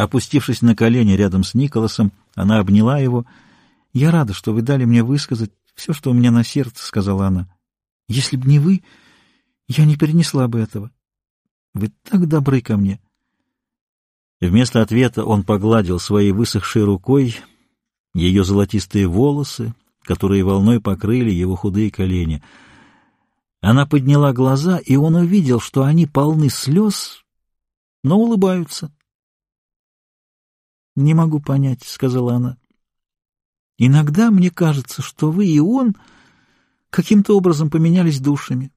Опустившись на колени рядом с Николасом, она обняла его. «Я рада, что вы дали мне высказать все, что у меня на сердце», — сказала она. «Если б не вы, я не перенесла бы этого. Вы так добры ко мне». Вместо ответа он погладил своей высохшей рукой ее золотистые волосы, которые волной покрыли его худые колени. Она подняла глаза, и он увидел, что они полны слез, но улыбаются. «Не могу понять», — сказала она. «Иногда мне кажется, что вы и он каким-то образом поменялись душами.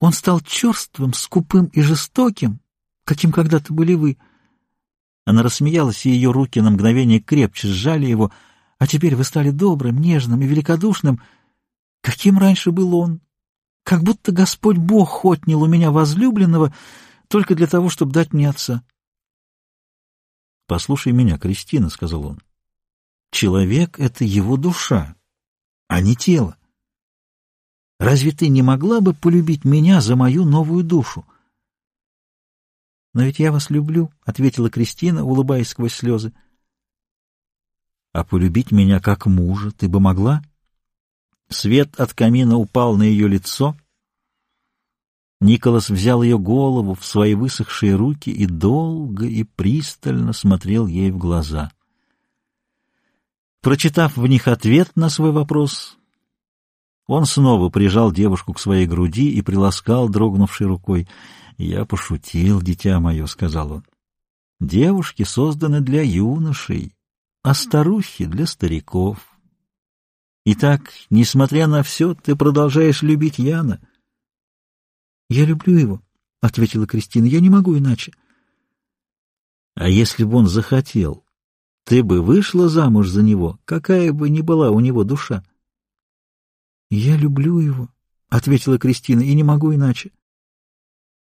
Он стал черствым, скупым и жестоким, каким когда-то были вы». Она рассмеялась, и ее руки на мгновение крепче сжали его. «А теперь вы стали добрым, нежным и великодушным. Каким раньше был он? Как будто Господь Бог отнял у меня возлюбленного только для того, чтобы дать мне отца». «Послушай меня, Кристина», — сказал он. «Человек — это его душа, а не тело. Разве ты не могла бы полюбить меня за мою новую душу?» «Но ведь я вас люблю», — ответила Кристина, улыбаясь сквозь слезы. «А полюбить меня как мужа ты бы могла?» Свет от камина упал на ее лицо — Николас взял ее голову в свои высохшие руки и долго и пристально смотрел ей в глаза. Прочитав в них ответ на свой вопрос, он снова прижал девушку к своей груди и приласкал дрогнувшей рукой. «Я пошутил, дитя мое», — сказал он. «Девушки созданы для юношей, а старухи — для стариков. Итак, несмотря на все, ты продолжаешь любить Яна». «Я люблю его», — ответила Кристина. «Я не могу иначе». «А если бы он захотел, ты бы вышла замуж за него, какая бы ни была у него душа?» «Я люблю его», — ответила Кристина, — «и не могу иначе».